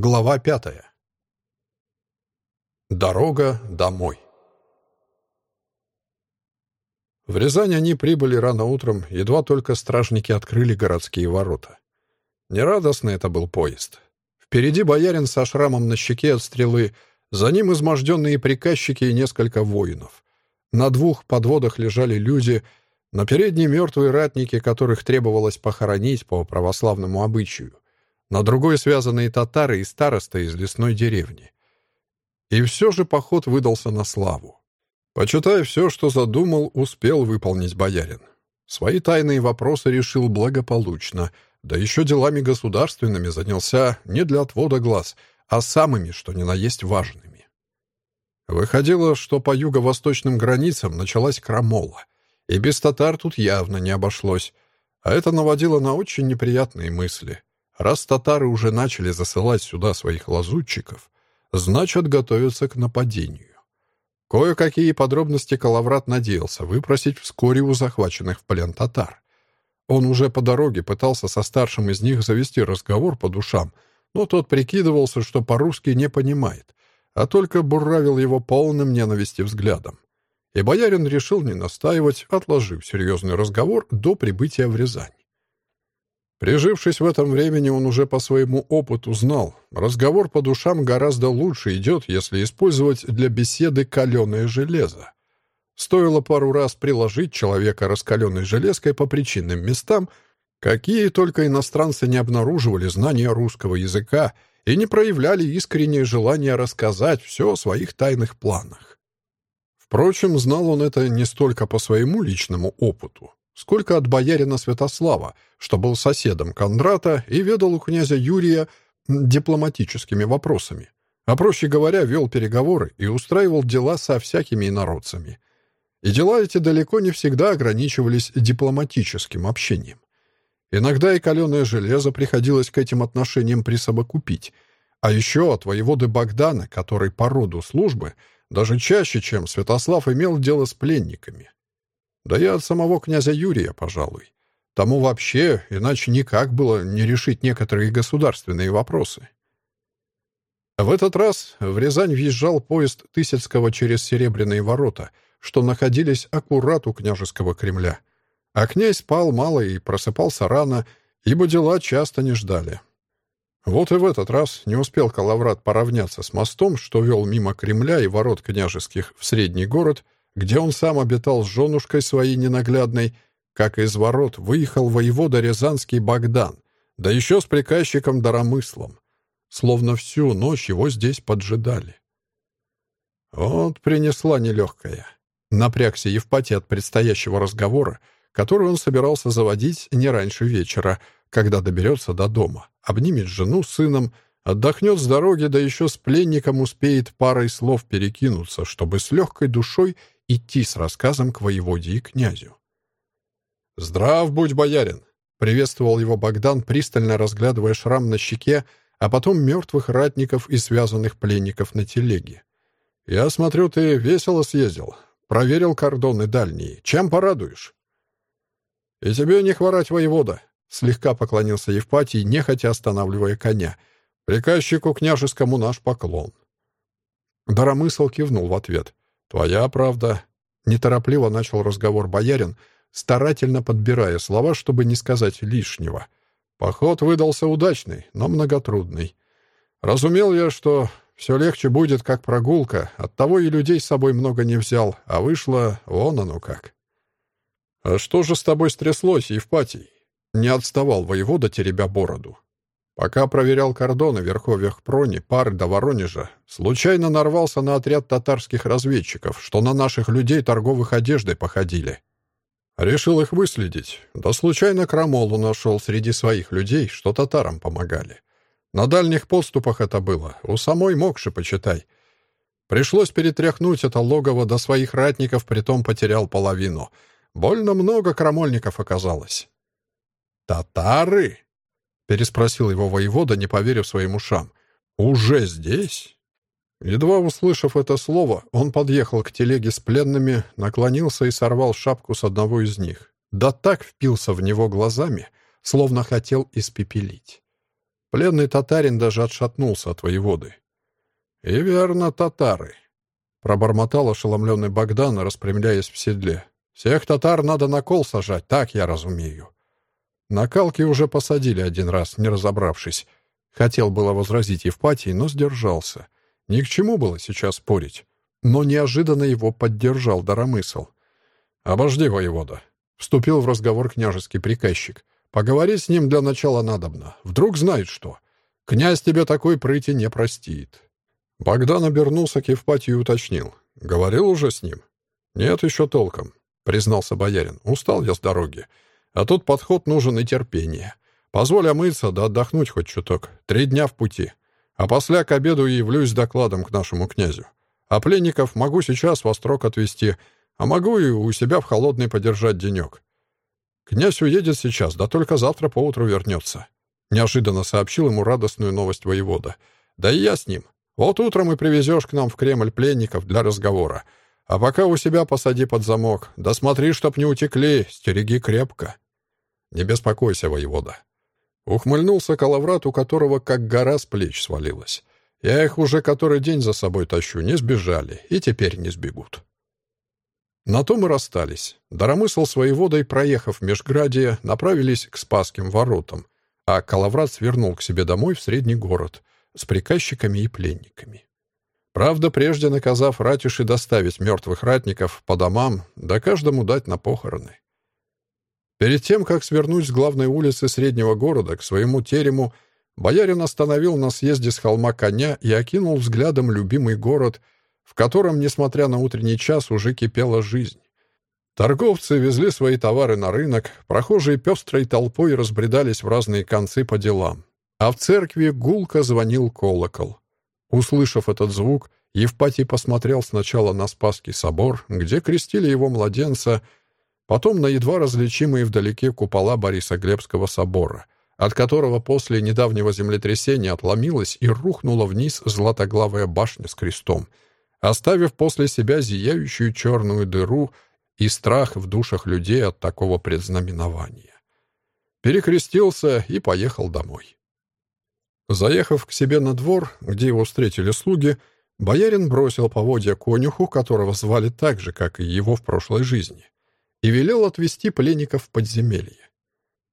Глава пятая. Дорога домой. В Рязань они прибыли рано утром, едва только стражники открыли городские ворота. Нерадостный это был поезд. Впереди боярин со шрамом на щеке от стрелы, за ним изможденные приказчики и несколько воинов. На двух подводах лежали люди, на передней мертвые ратники, которых требовалось похоронить по православному обычаю — на другой связанные татары и староста из лесной деревни. И все же поход выдался на славу. Почитай, все, что задумал, успел выполнить боярин. Свои тайные вопросы решил благополучно, да еще делами государственными занялся не для отвода глаз, а самыми, что ни на есть, важными. Выходило, что по юго-восточным границам началась крамола, и без татар тут явно не обошлось, а это наводило на очень неприятные мысли — Раз татары уже начали засылать сюда своих лазутчиков, значит, готовятся к нападению. Кое-какие подробности Калаврат надеялся выпросить вскоре у захваченных в плен татар. Он уже по дороге пытался со старшим из них завести разговор по душам, но тот прикидывался, что по-русски не понимает, а только буравил его полным ненависти взглядом. И боярин решил не настаивать, отложив серьезный разговор до прибытия в Рязань. Прижившись в этом времени, он уже по своему опыту знал, разговор по душам гораздо лучше идет, если использовать для беседы каленое железо. Стоило пару раз приложить человека раскаленной железкой по причинным местам, какие только иностранцы не обнаруживали знания русского языка и не проявляли искреннее желание рассказать все о своих тайных планах. Впрочем, знал он это не столько по своему личному опыту, сколько от боярина Святослава, что был соседом Кондрата и ведал у князя Юрия дипломатическими вопросами, а, проще говоря, вел переговоры и устраивал дела со всякими инородцами. И дела эти далеко не всегда ограничивались дипломатическим общением. Иногда и каленое железо приходилось к этим отношениям присовокупить, а еще от воеводы Богдана, который по роду службы даже чаще, чем Святослав, имел дело с пленниками. Да и от самого князя Юрия, пожалуй. Тому вообще, иначе никак было не решить некоторые государственные вопросы. В этот раз в Рязань въезжал поезд Тысяцкого через Серебряные ворота, что находились аккурат у княжеского Кремля. А князь спал мало и просыпался рано, ибо дела часто не ждали. Вот и в этот раз не успел Калаврат поравняться с мостом, что вел мимо Кремля и ворот княжеских в средний город — где он сам обитал с женушкой своей ненаглядной, как из ворот выехал воевода Рязанский Богдан, да еще с приказчиком Даромыслом. Словно всю ночь его здесь поджидали. Вот принесла нелегкая. Напрягся Евпатий от предстоящего разговора, который он собирался заводить не раньше вечера, когда доберется до дома, обнимет жену с сыном, отдохнет с дороги, да еще с пленником успеет парой слов перекинуться, чтобы с легкой душой идти с рассказом к воеводе и князю. «Здрав будь, боярин!» — приветствовал его Богдан, пристально разглядывая шрам на щеке, а потом мертвых ратников и связанных пленников на телеге. «Я смотрю, ты весело съездил. Проверил кордоны дальние. Чем порадуешь?» «И тебе не хворать, воевода!» — слегка поклонился Евпатий, нехотя останавливая коня. «Приказчику княжескому наш поклон». Даромысл кивнул в ответ. «Твоя правда», — неторопливо начал разговор боярин, старательно подбирая слова, чтобы не сказать лишнего. «Поход выдался удачный, но многотрудный. Разумел я, что все легче будет, как прогулка, оттого и людей с собой много не взял, а вышло вон оно как». «А что же с тобой стряслось, Евпатий?» Не отставал воевода, теребя бороду. Пока проверял кордоны в верховьях Прони, Пары до Воронежа, случайно нарвался на отряд татарских разведчиков, что на наших людей торговых одеждой походили. Решил их выследить, да случайно крамолу нашел среди своих людей, что татарам помогали. На дальних подступах это было, у самой Мокши, почитай. Пришлось перетряхнуть это логово до своих ратников, притом потерял половину. Больно много крамольников оказалось. «Татары!» Переспросил его воевода, не поверив своим ушам. «Уже здесь?» Едва услышав это слово, он подъехал к телеге с пленными, наклонился и сорвал шапку с одного из них. Да так впился в него глазами, словно хотел испепелить. Пленный татарин даже отшатнулся от воеводы. «И верно, татары», — пробормотал ошеломленный Богдан, распрямляясь в седле. «Всех татар надо на кол сажать, так я разумею». Накалки уже посадили один раз, не разобравшись. Хотел было возразить Евпатий, но сдержался. Ни к чему было сейчас спорить. Но неожиданно его поддержал Даромысл. «Обожди, воевода», — вступил в разговор княжеский приказчик. «Поговорить с ним для начала надобно. Вдруг знает что. Князь тебе такой прыти не простит». Богдан обернулся к Евпатию и уточнил. «Говорил уже с ним?» «Нет, еще толком», — признался боярин. «Устал я с дороги. А тут подход нужен и терпение. Позволь омыться да отдохнуть хоть чуток. Три дня в пути. А после к обеду явлюсь с докладом к нашему князю. А пленников могу сейчас во строк отвезти, а могу и у себя в холодный подержать денек. Князь уедет сейчас, да только завтра поутру вернется. Неожиданно сообщил ему радостную новость воевода. Да и я с ним. Вот утром и привезешь к нам в Кремль пленников для разговора. А пока у себя посади под замок. Да смотри, чтоб не утекли, стереги крепко. Не беспокойся, воевода. Ухмыльнулся Калаврат, у которого как гора с плеч свалилась. Я их уже который день за собой тащу, не сбежали, и теперь не сбегут. На том и расстались. Даромысл с воеводой, проехав Межградие, направились к Спасским воротам, а Калаврат свернул к себе домой в средний город — с приказчиками и пленниками. Правда, прежде наказав ратиши доставить мертвых ратников по домам, да каждому дать на похороны. Перед тем, как свернуть с главной улицы среднего города к своему терему, боярин остановил на съезде с холма коня и окинул взглядом любимый город, в котором, несмотря на утренний час, уже кипела жизнь. Торговцы везли свои товары на рынок, прохожие пестрой толпой разбредались в разные концы по делам. А в церкви гулко звонил колокол. Услышав этот звук, Евпатий посмотрел сначала на Спасский собор, где крестили его младенца, потом на едва различимые вдалеке купола Бориса Глебского собора, от которого после недавнего землетрясения отломилась и рухнула вниз златоглавая башня с крестом, оставив после себя зияющую черную дыру и страх в душах людей от такого предзнаменования. Перекрестился и поехал домой. Заехав к себе на двор, где его встретили слуги, боярин бросил поводья конюху, которого звали так же, как и его в прошлой жизни, и велел отвезти пленников в подземелье.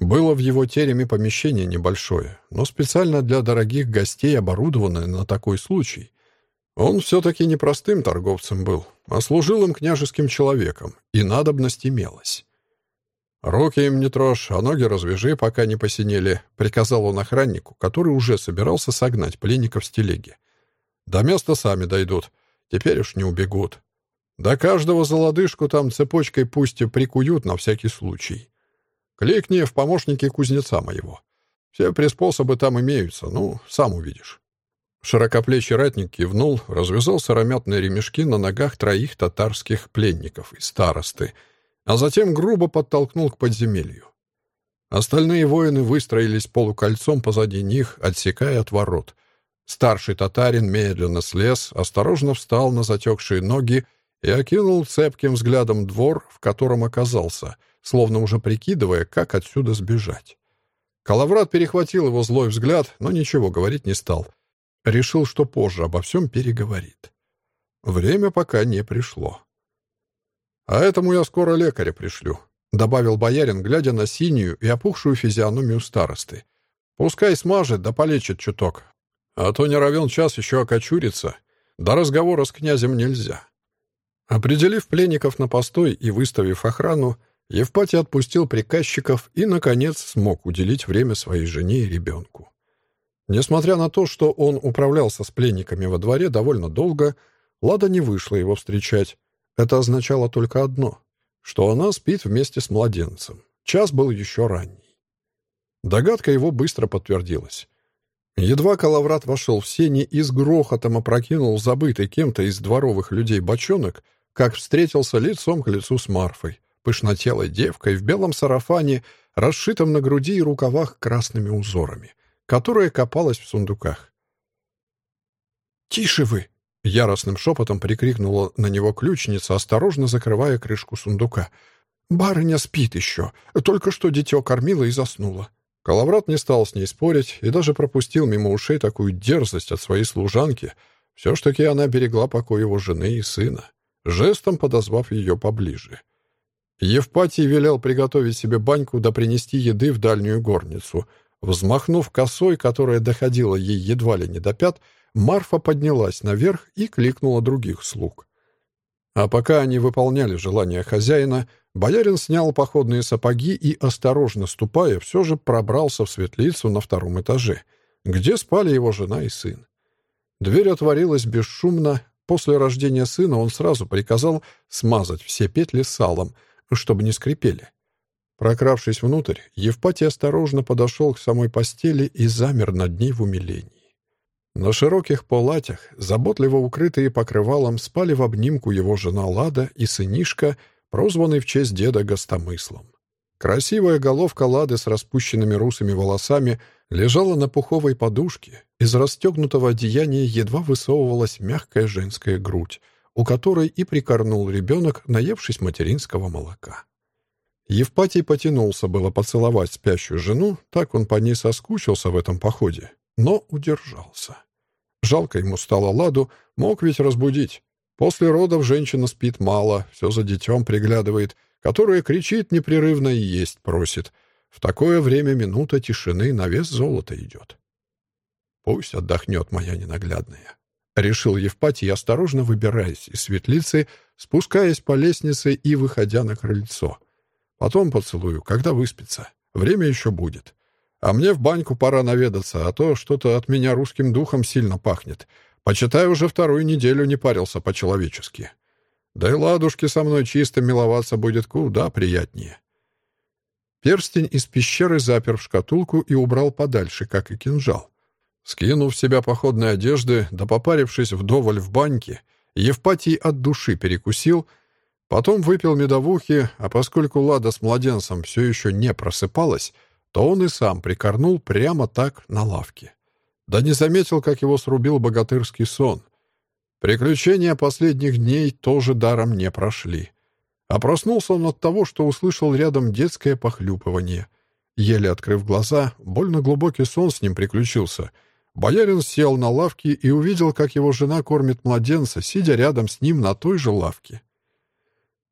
Было в его тереме помещение небольшое, но специально для дорогих гостей оборудованное на такой случай. Он все-таки не простым торговцем был, а служилым княжеским человеком, и надобность имелась. «Руки им не трожь, а ноги развяжи, пока не посинели», — приказал он охраннику, который уже собирался согнать пленников с телеги. «До места сами дойдут. Теперь уж не убегут. До каждого за лодыжку там цепочкой пусть прикуют на всякий случай. Кликни в помощники кузнеца моего. Все приспособы там имеются, ну, сам увидишь». Широкоплечий ратник кивнул, развязал сыромятные ремешки на ногах троих татарских пленников и старосты — а затем грубо подтолкнул к подземелью. Остальные воины выстроились полукольцом позади них, отсекая от ворот. Старший татарин медленно слез, осторожно встал на затекшие ноги и окинул цепким взглядом двор, в котором оказался, словно уже прикидывая, как отсюда сбежать. Калаврат перехватил его злой взгляд, но ничего говорить не стал. Решил, что позже обо всем переговорит. Время пока не пришло. «А этому я скоро лекаря пришлю», — добавил боярин, глядя на синюю и опухшую физиономию старосты. «Пускай смажет, да полечит чуток. А то не равен час еще окочурится. До разговора с князем нельзя». Определив пленников на постой и выставив охрану, Евпатий отпустил приказчиков и, наконец, смог уделить время своей жене и ребенку. Несмотря на то, что он управлялся с пленниками во дворе довольно долго, Лада не вышла его встречать, это означало только одно, что она спит вместе с младенцем. Час был еще ранний. Догадка его быстро подтвердилась. Едва Калаврат вошел в сени и с грохотом опрокинул забытый кем-то из дворовых людей бочонок, как встретился лицом к лицу с Марфой, пышнотелой девкой в белом сарафане, расшитом на груди и рукавах красными узорами, которая копалась в сундуках. «Тише вы!» Яростным шепотом прикрикнула на него ключница, осторожно закрывая крышку сундука. «Барыня спит еще. Только что дитё кормила и заснула. Калаврат не стал с ней спорить и даже пропустил мимо ушей такую дерзость от своей служанки. Все ж таки она берегла покой его жены и сына, жестом подозвав ее поближе. Евпатий велел приготовить себе баньку да принести еды в дальнюю горницу. Взмахнув косой, которая доходила ей едва ли не до пят, Марфа поднялась наверх и кликнула других слуг. А пока они выполняли желание хозяина, боярин снял походные сапоги и, осторожно ступая, все же пробрался в светлицу на втором этаже, где спали его жена и сын. Дверь отворилась бесшумно. После рождения сына он сразу приказал смазать все петли салом, чтобы не скрипели. Прокравшись внутрь, Евпатий осторожно подошел к самой постели и замер над ней в умилении. На широких полатях, заботливо укрытые покрывалом, спали в обнимку его жена Лада и сынишка, прозванный в честь деда Гостомыслом. Красивая головка Лады с распущенными русыми волосами лежала на пуховой подушке. Из расстегнутого одеяния едва высовывалась мягкая женская грудь, у которой и прикорнул ребенок, наевшись материнского молока. Евпатий потянулся было поцеловать спящую жену, так он по ней соскучился в этом походе, но удержался. Жалко ему стало Ладу, мог ведь разбудить. После родов женщина спит мало, все за детем приглядывает, которая кричит непрерывно и есть просит. В такое время минута тишины на вес золота идет. «Пусть отдохнет моя ненаглядная», — решил Евпатий, осторожно выбираясь из светлицы, спускаясь по лестнице и выходя на крыльцо. «Потом поцелую, когда выспится. Время еще будет». А мне в баньку пора наведаться, а то что-то от меня русским духом сильно пахнет. Почитай, уже вторую неделю не парился по-человечески. Да и ладушки со мной чисто миловаться будет куда приятнее. Перстень из пещеры запер в шкатулку и убрал подальше, как и кинжал. Скинув себя походные одежды, да попарившись вдоволь в баньке, Евпатий от души перекусил, потом выпил медовухи, а поскольку Лада с младенцем все еще не просыпалась, то он и сам прикорнул прямо так на лавке. Да не заметил, как его срубил богатырский сон. Приключения последних дней тоже даром не прошли. А проснулся он от того, что услышал рядом детское похлюпывание. Еле открыв глаза, больно глубокий сон с ним приключился. Боярин сел на лавке и увидел, как его жена кормит младенца, сидя рядом с ним на той же лавке.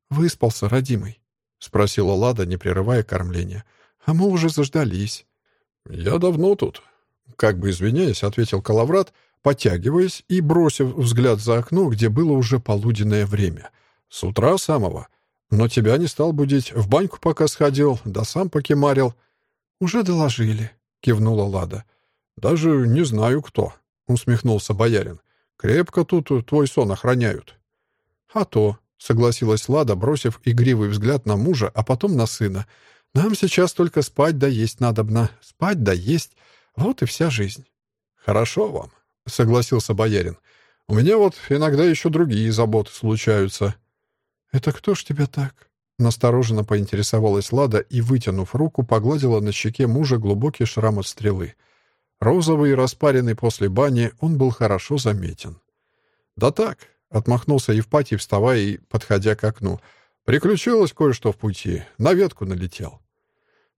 «Выспался, родимый?» — спросила Лада, не прерывая кормления. — а мы уже заждались». «Я давно тут», — как бы извиняясь, ответил Калаврат, потягиваясь и бросив взгляд за окно, где было уже полуденное время. «С утра самого. Но тебя не стал будить. В баньку пока сходил, да сам покемарил». «Уже доложили», — кивнула Лада. «Даже не знаю, кто», — усмехнулся боярин. «Крепко тут твой сон охраняют». «А то», — согласилась Лада, бросив игривый взгляд на мужа, а потом на сына. Нам сейчас только спать да есть надобно. Спать да есть. Вот и вся жизнь». «Хорошо вам», — согласился боярин. «У меня вот иногда еще другие заботы случаются». «Это кто ж тебя так?» Настороженно поинтересовалась Лада и, вытянув руку, погладила на щеке мужа глубокий шрам от стрелы. Розовый и распаренный после бани, он был хорошо заметен. «Да так», — отмахнулся Евпатий, вставая и подходя к окну. «Приключилось кое-что в пути. На ветку налетел».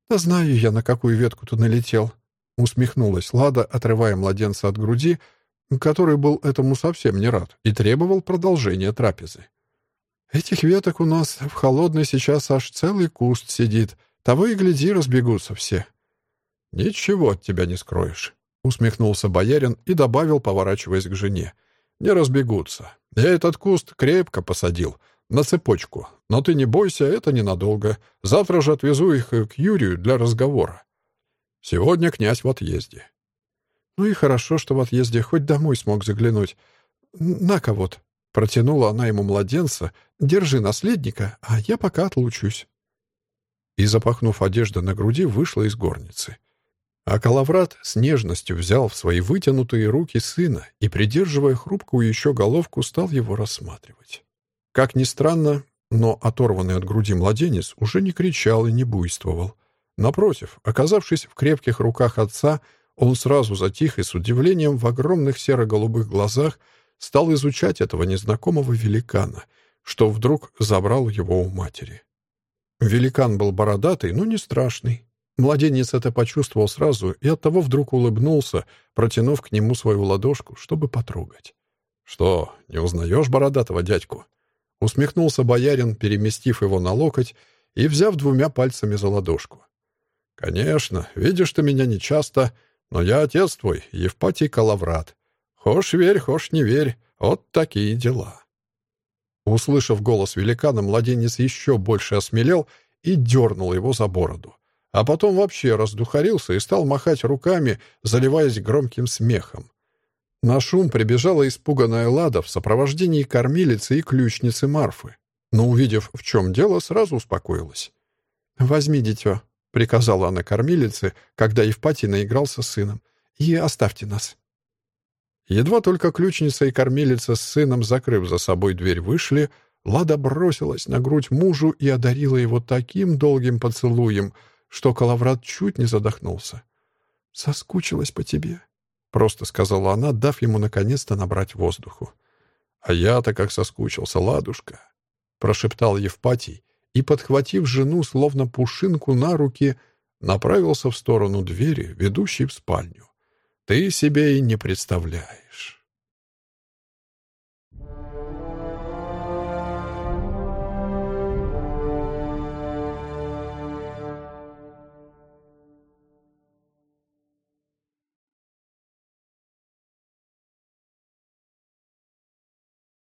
«Да знаю я, на какую ветку ты налетел», — усмехнулась Лада, отрывая младенца от груди, который был этому совсем не рад и требовал продолжения трапезы. «Этих веток у нас в холодной сейчас аж целый куст сидит. Того и гляди, разбегутся все». «Ничего от тебя не скроешь», — усмехнулся боярин и добавил, поворачиваясь к жене. «Не разбегутся. Я этот куст крепко посадил. На цепочку. Но ты не бойся, это ненадолго. Завтра же отвезу их к Юрию для разговора. Сегодня князь в отъезде. Ну и хорошо, что в отъезде хоть домой смог заглянуть. На-ка вот. Протянула она ему младенца. Держи наследника, а я пока отлучусь. И, запахнув одежду на груди, вышла из горницы. А Калаврат с нежностью взял в свои вытянутые руки сына и, придерживая хрупкую еще головку, стал его рассматривать. Как ни странно, но оторванный от груди младенец уже не кричал и не буйствовал. Напротив, оказавшись в крепких руках отца, он сразу затих и с удивлением в огромных серо-голубых глазах стал изучать этого незнакомого великана, что вдруг забрал его у матери. Великан был бородатый, но не страшный. Младенец это почувствовал сразу и оттого вдруг улыбнулся, протянув к нему свою ладошку, чтобы потрогать. «Что, не узнаешь бородатого дядьку?» Усмехнулся боярин, переместив его на локоть и взяв двумя пальцами за ладошку. «Конечно, видишь ты меня нечасто, но я отец твой, Евпатий Калаврат. Хошь верь, хошь не верь, вот такие дела». Услышав голос великана, младенец еще больше осмелел и дернул его за бороду а потом вообще раздухарился и стал махать руками, заливаясь громким смехом. На шум прибежала испуганная Лада в сопровождении кормилицы и ключницы Марфы, но, увидев, в чем дело, сразу успокоилась. «Возьми дитё», — приказала она кормилице, когда Евпатий наигрался с сыном, — «и оставьте нас». Едва только ключница и кормилица с сыном, закрыв за собой дверь, вышли, Лада бросилась на грудь мужу и одарила его таким долгим поцелуем — что Калаврат чуть не задохнулся. «Соскучилась по тебе», — просто сказала она, дав ему наконец-то набрать воздуху. «А я-то как соскучился, ладушка», — прошептал Евпатий и, подхватив жену, словно пушинку на руки, направился в сторону двери, ведущей в спальню. «Ты себе и не представляешь».